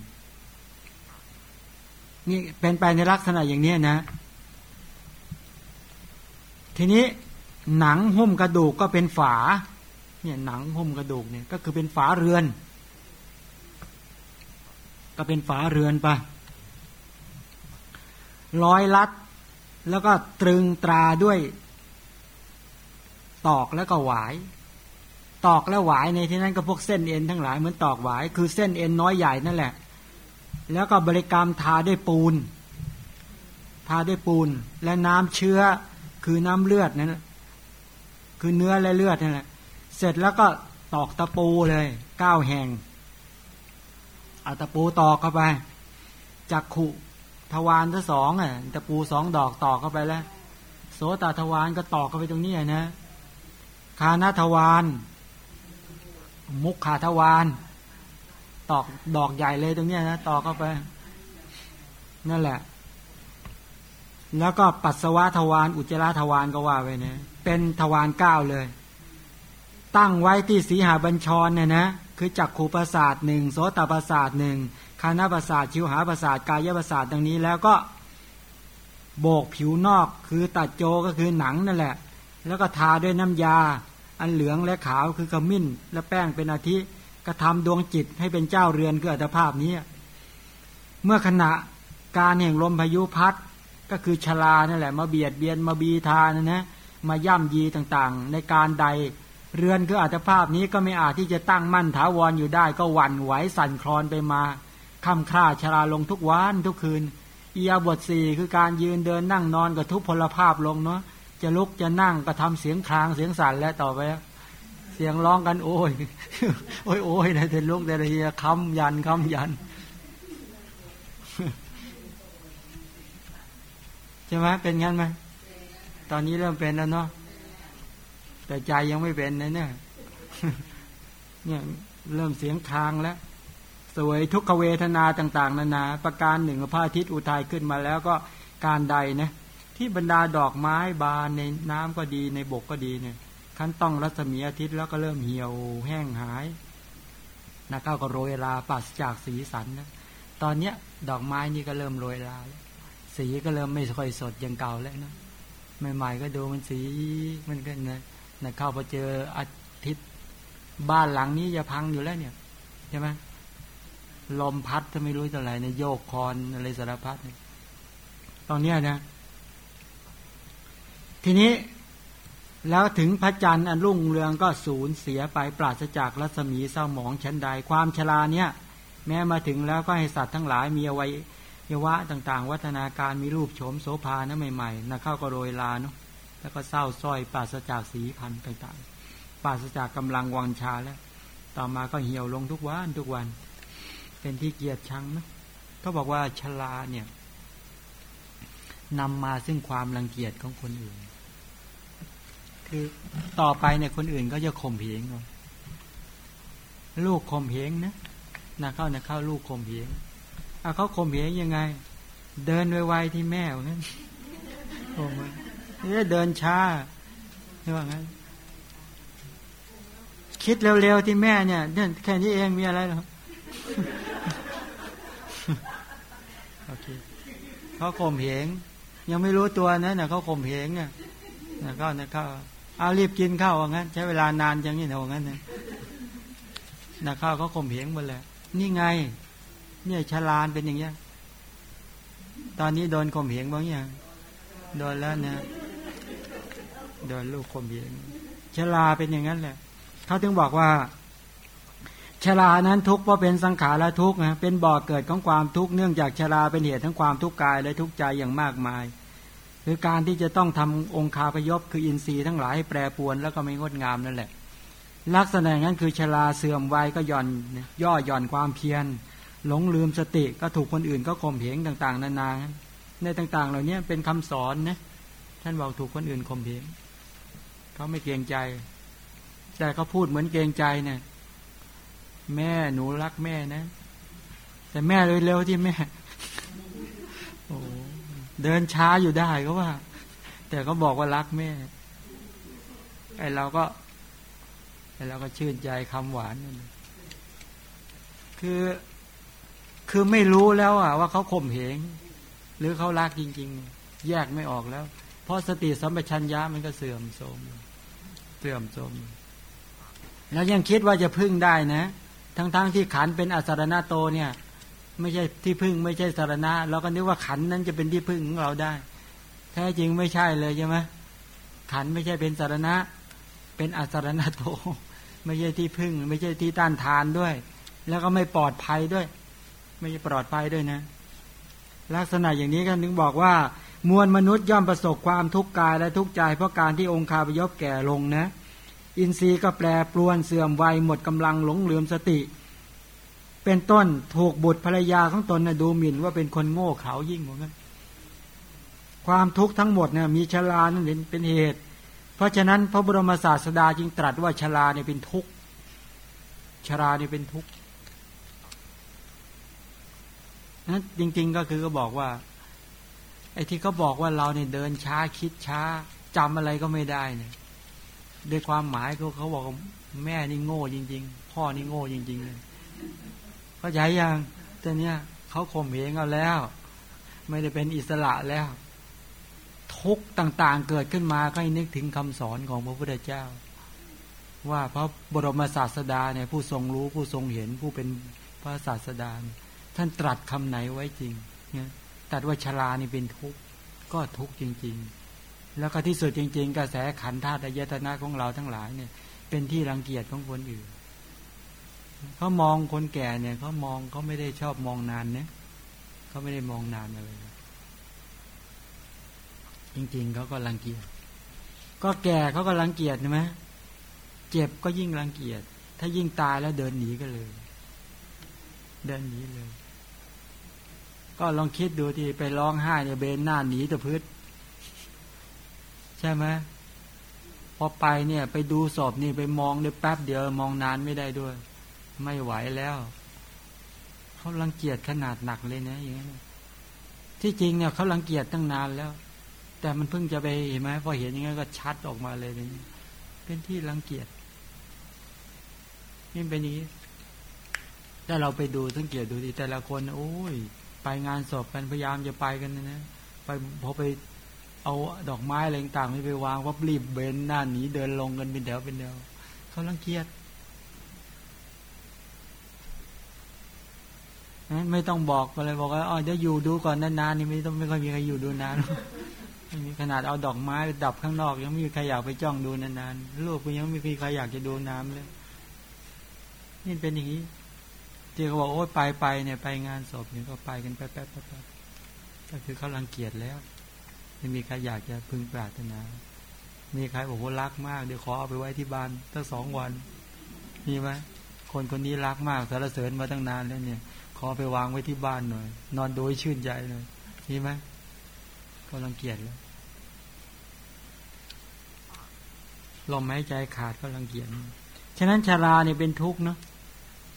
นี่เป็นไปในลักษณะอย่างนี้นะ ทีนี้หนังหุ้มกระดูกก็เป็นฝา เนี่ยหนังหุ้มกระดูกเนี่ย ก็คือเป็นฝาเรือน ก็เป็นฝาเรือนไปร้อยลัด แล้วก็ตรึงตราด้วย ตอกแล้วก็หวาย ตอกแล้วหวายในที่นั้นก็พวกเส้นเอ็นทั้งหลายเหมือนตอกหวาย คือเส้นเอ็นน้อยใหญ่นั่นแหละ แล้วก็บริกรรมทาด้วยปูน ทาด้วยปูน และน้ำเชื้อคือน้ำเลือดนั่นคือเนื้อและเลือดนั่นแหละเสร็จแล้วก็ตอกตะปูเลยเก้าแห่งเอาตะปูตอกเข้าไปจักขุทวารทั้งสองอะตะปูสองดอกตอกเข้าไปแล้ว โสตทวารก็ตอกเข้าไปตรงนี้นะคานาทวาร มุกขาทวารตอกดอกใหญ่เลยตรงนี้นะตอกเข้าไป นั่นแหละ แล้วก็ปัสสาวะทวารอุจจาระทวารก็ว่าไว้นะเป็นทวารเก้าเลย ตั้งไว้ที่สีหาบัญชรเนี่ยนะคือจักขูประสาทหนึ่งโสตประสาทหนึ่งคานาประสาทชิวหาประสาทกายประสาทดังนี้ แล้วก็โบกผิวนอกคือตัดโจก็คือหนังนั่นแหละ แล้วก็ทาด้วยน้ำยา อันเหลืองและขาวคือขมิ้น และแป้งเป็นอาทิกระทำดวงจิตให้เป็นเจ้าเรือนคืออัตภาพนี้ เมื่อขณะการแห่งลมพายุพัดก็คือชลานั่นแหละ มาเบียดเบียนมาบีทานะนะมาย่ำยีต่างๆ ในการใดเรือนคืออัตภาพนี้ก็ไม่อาจที่จะตั้งมั่นถาวรออยู่ได้ ก็หวั่นไหวสั่นคลอนไปมาคำคร่าชราลงทุกวันทุกคืนเอียบทสี่คือการยืนเดินนั่งนอนกับทุกพลภาพลงเนาะ จะลุกจะนั่งก็ทำเสียงคลางเสียงสั่นแล้วต่อไป เสียงร้องกัน โอ้ย โอ้ยโอ้ยนะเธอลุกแต่ละทีคำยันคำยันใช่ไหมเป็นงั้นไหมตอนนี้เริ่มเป็นแล้วเนาะแต่ใจยังไม่เป็นนะเนี่ยเนี่ยเริ่มเสียงคลางแล้วสวยทุกขเวทนาต่าง ๆ นานา ประการหนึ่งพระอาทิตย์อุทัยขึ้นมาแล้วก็การใดนะ ที่บรรดาดอกไม้บานในน้ำก็ดีในบกก็ดีเนี่ยขั้นต้องรัศมีอาทิตย์แล้วก็เริ่มเหี่ยวแห้งหายนะเข้าก็โรยราปัสจากสีสันนะตอนเนี้ยดอกไม้นี่ก็เริ่มโรยราสีก็เริ่มไม่ค่อยสดอย่างเก่าแล้วนะใหม่ๆก็ดูมันสีมันก็นะนะเข้าพอเจออาทิตย์บ้านหลังนี้จะพังอยู่แล้วเนี่ยใช่ไหมลมพัดถ้าไม่รู้จะอะไรในโยกคอนอะไรสารพัดเนี่ยตอนนี้นะ ทีนี้แล้วถึงพระจันทร์อันรุ่งเรืองก็สูญเสียไปปราศจากรัศมีเศร้าหมองชั้นใด ความชราเนี่ย แม้มาถึงแล้วก็ให้สัตว์ทั้งหลายมีอวัยวะต่างๆ วัฒนาการมีรูปโฉมโสภานะใหม่ๆนะเข้าก็โรยลาเนาะแล้วก็เศร้าส้อยปราศจากสีพันธุ์ต่างๆปราศจากกำลังวังชาแล้ว ต่อมาก็เหี่ยวลงทุกวันทุกวัน เป็นที่เกียรติชังนะเขาบอกว่าชลาเนี่ยนำมาซึ่งความรังเกียจของคนอื่น คือต่อไปเนี่ยคนอื่นก็จะข่มเหงลูกข่มเหงนะนะเข้านะเข้าลูกข่มเหงเอาเขาข่มเหงยังไง เดินไวๆที่แม่นั้นโอ้ยเดินช้าใช่ไหมงั้น คิดเร็วๆที่แม่เนี่ยเนี่ยแค่นี้เองมีอะไรหรอโอเคเขาข่มเหงยังไม่รู้ตัวนะเนี่ยเขาข่มเหงเนี่ยนะก็นะก็ เอารีบกินข้าวว่างั้น ใช้เวลานานจังนี่นะว่างั้นนะนะข้าวเขาข่มเหงหมดเลยนี่ไง เนี่ยชลานเป็นอย่างเงี้ยตอนนี้โดนข่มเหงบ้างยังโดนแล้วนะโดนลูกข่มเหงชลาเป็นอย่างนั้นแหละเขาถึงบอกว่าชรานั้นทุกข์เพราะเป็นสังขารและทุกข์นะเป็นบ่อเกิดของความทุกข์เนื่องจากชราเป็นเหตุทั้งความทุกข์กายและทุกข์ใจอย่างมากมาย คือการที่จะต้องทำองค์คาพยพคืออินทรีย์ทั้งหลายให้แปรปวนแล้วก็ไม่งดงามนั่นแหละ ลักษณะนั้นคือชราเสื่อมวัยก็ย่อนย่อหย่อนความเพียร หลงลืมสติก็ถูกคนอื่นก็ข่มเหงต่างๆ นานาในต่าง ๆ เหล่านี้เป็นคำสอนนะท่านบอกถูกคนอื่นข่มเหงเขาไม่เกรงใจ แต่เขาพูดเหมือนเกรงใจเนี่ยแม่หนูรักแม่นะ แต่แม่เร็วๆที่แม่โอ้ เดินช้าอยู่ได้ก็ว่า แต่ก็บอกว่ารักแม่ไอเราก็ไอเราก็ชื่นใจคำหวานนั่นคือคือไม่รู้แล้วอะว่าเขาข่มเหงหรือเขารักจริง ๆ แยกไม่ออกแล้ว เพราะสติสัมปชัญญะมันก็เสื่อมโทรมเสื่อมโทรมแล้วยังคิดว่าจะพึ่งได้นะ ทั้งๆทที่ขันเป็นอสารณะโตเนี่ย ไม่ใช่ที่พึ่ง ไม่ใช่สารณะเราก็นึกว่าขันนั้นจะเป็นที่พึ่งของเราได้ แท้จริงไม่ใช่เลยใช่ไหมขันไม่ใช่เป็นสารณะ เป็นอสารณะโต ไม่ใช่ที่พึ่ง ไม่ใช่ที่ต้านทานด้วย แล้วก็ไม่ปลอดภัยด้วย ไม่ใช่ปลอดภัยด้วยนะ ลักษณะอย่างนี้กันถึงบอกว่ามวลมนุษย์ย่อมประสบความทุกข์กายและทุกข์ใจ เพราะการที่องค์คาพยพแก่ลงนะ อินทรีย์ก็แปรปรวนเสื่อมวัยหมดกำลังหลงเหลือมสติ เป็นต้นถูกบุตรภรรยาของตนนะดูหมิ่นว่าเป็นคนโง่เขลายิ่งเหมือนกันความทุกข์ทั้งหมดเนี่ยมีชรานั่นเป็นเหตุ เพราะฉะนั้นพระบรมศาสดาจึงตรัสว่าชราเนี่ยเป็นทุกข์ชราเนี่ยเป็นทุกข์นั้นจริง ๆก็คือก็บอกว่าไอ้ที่เขาบอกว่าเราเนี่ยเดินช้าคิดช้าจำอะไรก็ไม่ได้เนี่ยด้วยความหมายเขาเขาบอกแม่นี่โง่จริง ๆ พ่อนี่โง่จริง ๆเลย เขาใหญ่ยังแต่เนี้ยเขาข่มเหงเอาแล้ว ไม่ได้เป็นอิสระแล้ว ทุกต่างๆเกิดขึ้นมาก็ให้นึกถึงคำสอนของพระพุทธเจ้า ว่าพระบรมศาสดาเนี่ยผู้ทรงรู้ผู้ทรงเห็นผู้เป็นพระศาสดา ท่านตรัสคำไหนไว้จริงเนี่ยตัดว่าชรานี่เป็นทุกข์ก็ทุกข์จริง ๆ แล้วก็ที่สุดจริง ๆ กระแสขันธาตุยตนะของเราทั้งหลายเนี่ย เป็นที่รังเกียจของคนอื่น เขามองคนแก่เนี่ยเขามองเขาไม่ได้ชอบมองนานเนี่ยเขาไม่ได้มองนานเลยจริง ๆเขาก็รังเกียจก็แก่เขาก็รังเกียจใช่ไหมเจ็บก็ยิ่งรังเกียจถ้ายิ่งตายแล้วเดินหนีก็เลย เดินหนีเลย ก็ลองคิดดูที่ไปร้องไห้เนี่ยเบนหน้าหนีตะพืชช่ไหมพอไปเนี่ย ไปดูศพนี่ไปมองได้แป๊บเดียวมองนานไม่ได้ด้วย ไม่ไหวแล้วเขารังเกียจขนาดหนักเลยนะอย่างนี้ที่จริงเนี่ยเขารังเกียจตั้งนานแล้ว แต่มันเพิ่งจะไปเห็นไหมพอเห็นอย่างนี้ก็ชัดออกมาเลยนี่เป็นที่รังเกียจนี่เป็นอย่างนี้ถ้าเราไปดูสังเกตดูดีแต่ละคนโอ้ย ไปงานศพกันพยายามจะไปกันนะนะไปพอไปเอาดอกไม้อะไรต่างๆไปวางว่ารีบเบนหน้าหนีเดินลงกันเป็นแถวเป็นแถวเขาลังเกียจ ไม่ต้องบอกอะไรบอกว่าอ๋อเดี๋ยวอยู่ดูก่อนนานๆนี่ไม่ต้องไม่ค่อยมีใครอยู่ดูนานมีขนาดเอาดอกไม้ดับข้างนอก ยังไม่มีใครอยากไปจ้องดูนานๆลูกก็ยังไม่มีใครอยากจะดูน้ำเลยนี่เป็นอย่างนี้เจ้าก็บอกโอ้ไปไปเนี่ยไปงานศพเนี่ยก็ไปกันแป๊บๆก็คือเขาลังเกียจแล้วไม่มีใครอยากจะพึงปรารถนา มีใครบอกว่ารักมากเดี๋ยวขอเอาไปไว้ที่บ้านตั้งสองวันมีไหมคนคนนี้รักมากสารเสริญมาตั้งนานแล้วเนี่ย ขอไปวางไว้ที่บ้านหน่อย นอนโดยชื่นใจเลยมีไหมก็รังเกียจแล้วลมหายใจขาดก็รังเกียจฉะนั้นชาราเนี่ยเป็นทุกข์เนาะ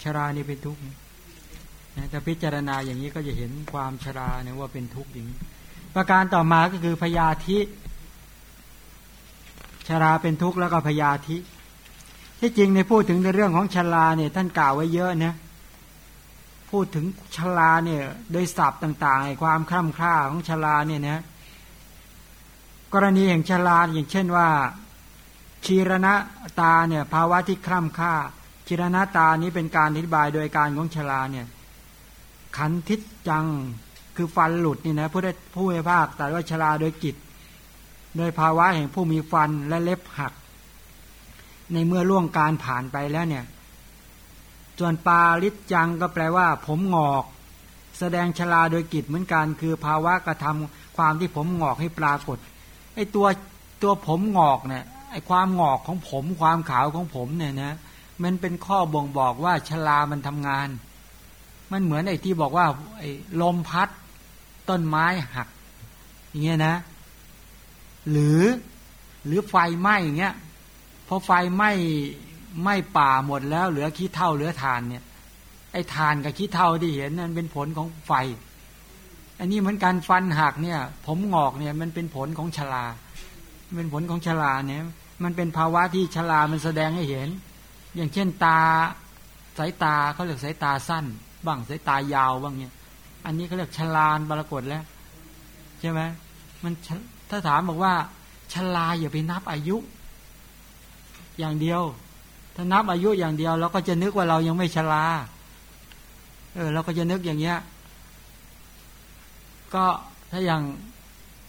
ชารานี่เป็นทุกข์นะแต่พิจารณาอย่างนี้ก็จะเห็นความชราเนี่ยว่าเป็นทุกข์อย่างนี้ประการต่อมาก็คือพยาธิชราเป็นทุกข์แล้วก็พยาธิที่จริงในพูดถึงในเรื่องของชราเนี่ยท่านกล่าวไว้เยอะนะ พูดถึงชราเนี่ย โดยศัพท์ต่างๆความคล่ำคล้าของชราเนี่ยนะกรณีแห่งชราอย่างเช่นว่าชีรณตาเนี่ยภาวะที่คล่ำคล่าชิรนาตานี้เป็นการอธิบายโดยการของชลาเนี่ย ขันทิศจังคือฟันหลุดนี่นะผู้ได้ผู้ให้ภาคแต่ว่าชลาโดยกิจโดยภาวะแห่งผู้มีฟันและเล็บหัก ในเมื่อล่วงการผ่านไปแล้วเนี่ย ส่วนปาลิจังก็แปลว่า ผมงอก แสดงชลาโดยกิจเหมือนกัน คือภาวะกระทำความที่ผมงอกให้ปรากฏไอ้ตัวตัวผมงอกเนี่ยไอ้ความงอกของผมความขาวของผมเนี่ยนะมันเป็นข้อบ่งบอกว่าชลามันทำงาน มันเหมือนไอ้ที่บอกว่าไอ้ลมพัด ต้นไม้หัก อย่างเงี้ยนะ หรือหรือไฟไหม้อย่างเงี้ยพอไฟไหม้ ไม้ป่าหมดแล้วเหลือขี้เท่าเหลือทานเนี่ย ไอ้ทานกับขี้เท่าที่เห็นนั่นเป็นผลของไฟ อันนี้เหมือนการฟันหักเนี่ย ผมงอกเนี่ยมันเป็นผลของชลาเป็นผลของชลาเนี่ย มันเป็นภาวะที่ชลามันแสดงให้เห็น อย่างเช่นตาสายตาเขาเรียกสายตาสั้น บ้างสายตายาวบ้างเนี่ย อันนี้เขาเรียกชลาปรากฏแล้วใช่ไหมมันถ้าถามบอกว่าชลาอย่าไปนับอายุ อย่างเดียว ถ้านับอายุอย่างเดียวเราก็จะนึกว่าเรายังไม่ชลาเออเราก็จะนึกอย่างเงี้ย ก็ถ้าอย่าง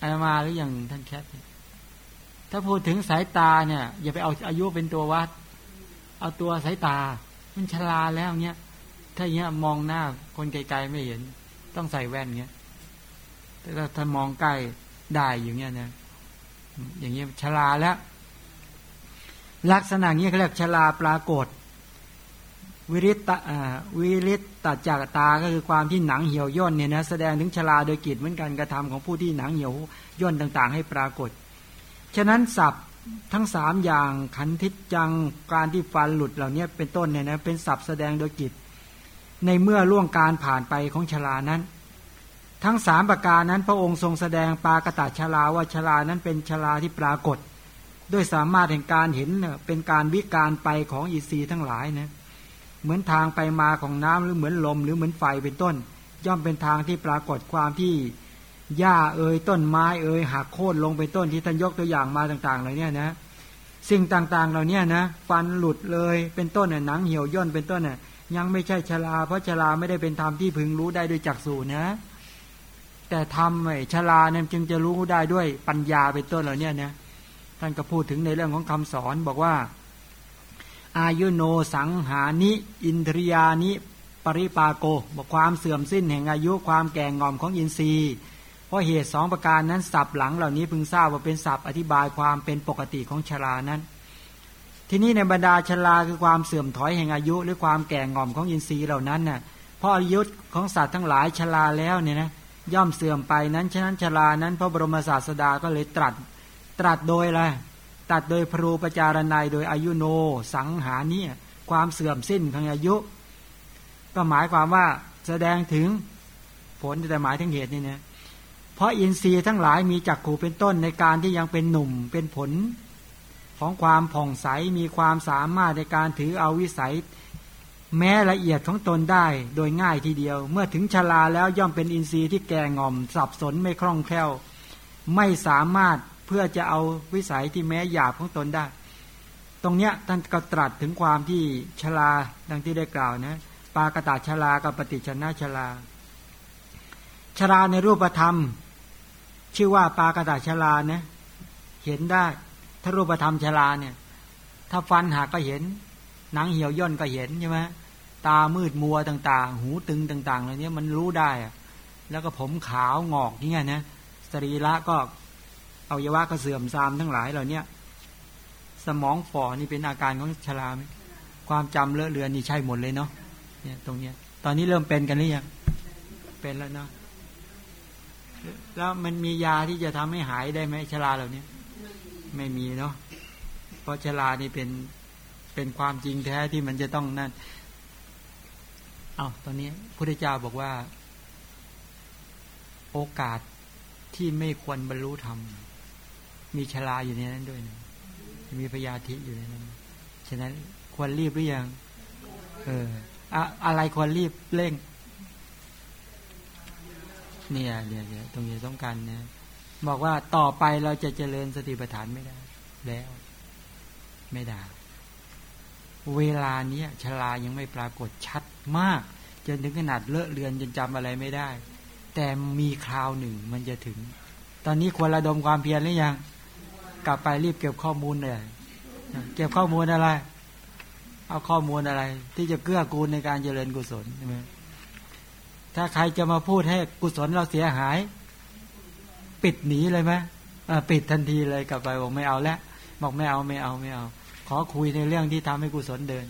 อามาหรืออย่างท่านแคทถ้าพูดถึงสายตาเนี่ย อย่าไปเอาอายุเป็นตัววัด เอาตัวสายตา มันชลาแล้วเนี้ยถ้าอย่างเงี้ยมองหน้าคนไกลๆไม่เห็น ต้องใส่แว่นเงี้ยแต่ถ้ามองใกล้ได้อย่างเงี้ยนะอย่างเงี้ยชลาแล้ว ลักษณะเงี้เขาเรียกชลาปรากฏ วิริตวิริตตัดจากตาก็คือความที่หนังเหี่ยวย่นเนี่ยนะแสดงถึงชลาโดยกิจเหมือนกันกระทำของผู้ที่หนังเหี่ยวย่นต่างๆ ให้ปรากฏ ฉะนั้นศัพท์ทั้งสามอย่างขันทิจังการที่ฟันหลุดเหล่านี้เป็นต้นเนี่ยนะเป็นศัพท์แสดงโดยกิจ ในเมื่อล่วงการผ่านไปของชลานั้น ทั้งสามประการนั้นพระองค์ทรงแสดงปากตาชลาว่าชลานั้นเป็นชลาที่ปรากฏ ด้วยสามารถแห่งการเห็นเป็นการวิการไปของอิสีทั้งหลายนะเหมือนทางไปมาของน้ำหรือเหมือนลมหรือเหมือนไฟเป็นต้น ย่อมเป็นทางที่ปรากฏความที่หญ้าเอ่ยต้นไม้เอ่ยหักโค่นลงไปต้นที่ท่านยกตัวอย่างมาต่างๆเหล่านี้นะสิ่งต่างๆเหล่านี้นะฟันหลุดเลยเป็นต้นน่ยหนังเหี่ยวย่นเป็นต้นน่ยยังไม่ใช่ชราเพราะชราไม่ได้เป็นธรรมที่พึงรู้ได้ด้วยจักสูนะ แต่ธรรมไอ้ชราเนี่ยจึงจะรู้ได้ด้วยปัญญาเป็นต้นเหล่านี้นะ ท่านก็พูดถึงในเรื่องของคำสอนบอกว่า อายุโนสังหานิอินทรียานิปริปาโกบอกความเสื่อมสิ้นแห่งอายุความแก่งอมของอินทรีย์ เพราะเหตุสองประการนั้นสับหลังเหล่านี้พึงทราบว่าเป็นสับอธิบายความเป็นปกติของชรานั้น ทีนี้ในบรรดาชราคือความเสื่อมถอยแห่งอายุ หรือความแก่งอมของอินทรีย์เหล่านั้นน่ะเพราะอายุของสัตว์ทั้งหลายชราแล้วเนี่ยนะย่อมเสื่อมไปนั้นฉะนั้นชรานั้น พระบรมศาสดาก็เลยตรัส ตรัสโดยอะไรตัดโดยพรูปจารณัยโดยอายุโน สังหานี้ความเสื่อมสิ้นของอายุ ก็หมายความว่าแสดงถึงผลแต่หมายถึงเหตุนี่นะเพราะอินทรีย์ทั้งหลายมีจักขู่เป็นต้นในการที่ยังเป็นหนุ่มเป็นผล ของความผ่องใสมีความสามารถในการถือเอาวิสัย แม้ละเอียดของตนได้โดยง่ายทีเดียว เมื่อถึงชราแล้วย่อมเป็นอินทรีย์ที่แก่งอมสับสนไม่คล่องแคล่ว ไม่สามารถ เพื่อจะเอาวิสัยที่แม้หยาบของตนได้ ตรงเนี้ยท่านก็ตรัสถึงความที่ชราดังที่ได้กล่าวนะปากตาชรากับปฏิชนะชราชราในรูปธรรม ชื่อว่าปากตาชรานะเห็นได้ ถ้ารูปธรรมชราเนี่ย ถ้าฟันหักก็เห็น หนังเหี่ยวย่นก็เห็นใช่ไหมตามืดมัวต่าง ๆ หูตึงต่างๆเหล่านี้ยมันรู้ได้ แล้วก็ผมขาวงอกอย่างเงี้ยนะสรีระก็ อายวะก็เสื่อมซามทั้งหลายเหล่านี้สมองฝ่อนี่เป็นอาการของชราไหมความจำเลอะเลือนนี่ใช่หมดเลยเนาะเนี่ยตรงเนี้ย ตอนนี้เริ่มเป็นกันหรือยังเป็นแล้วเนาะแล้วมันมียาที่จะทำให้หายได้ไหมชราเหล่านี้ไม่มีเนาะเพราะชลานี่เป็นเป็นความจริงแท้ที่มันจะต้องนั่นเอาตอนนี้พระเจ้าบอกว่า โอกาสที่ไม่ควรบรรลุธรรม มีชลาอยู่ในนั้นด้วยนะมีพยาธิอยู่ในนั้น ฉะนั้นควรรีบหรือยัง เอออะอะไรควรรีบเร่ง เนี่ยเดี๋ยวเดี๋ยวตรงนี้ต้องการนะบอกว่าต่อไปเราจะเจริญสติปัฏฐานไม่ได้ แล้ว ไม่ได้ เวลาเนี้ยชลายังไม่ปรากฏชัดมาก จนถึงขนาดเลอะเลือนจนจำอะไรไม่ได้ แต่มีคราวหนึ่งมันจะถึง ตอนนี้ควรระดมความเพียรหรือยัง กลับไปรีบเก็บข้อมูลเลยเก็บข้อมูลอะไร เอาข้อมูลอะไร ที่จะเกื้อกูลในการเจริญกุศลใช่ไหมถ้าใครจะมาพูดให้กุศลเราเสียหาย ปิดหนีเลยไหมปิดทันทีเลยกลับไปบอกไม่เอาแล้วบอกไม่เอาไม่เอาไม่เอา ขอคุยในเรื่องที่ทำให้กุศลเดิน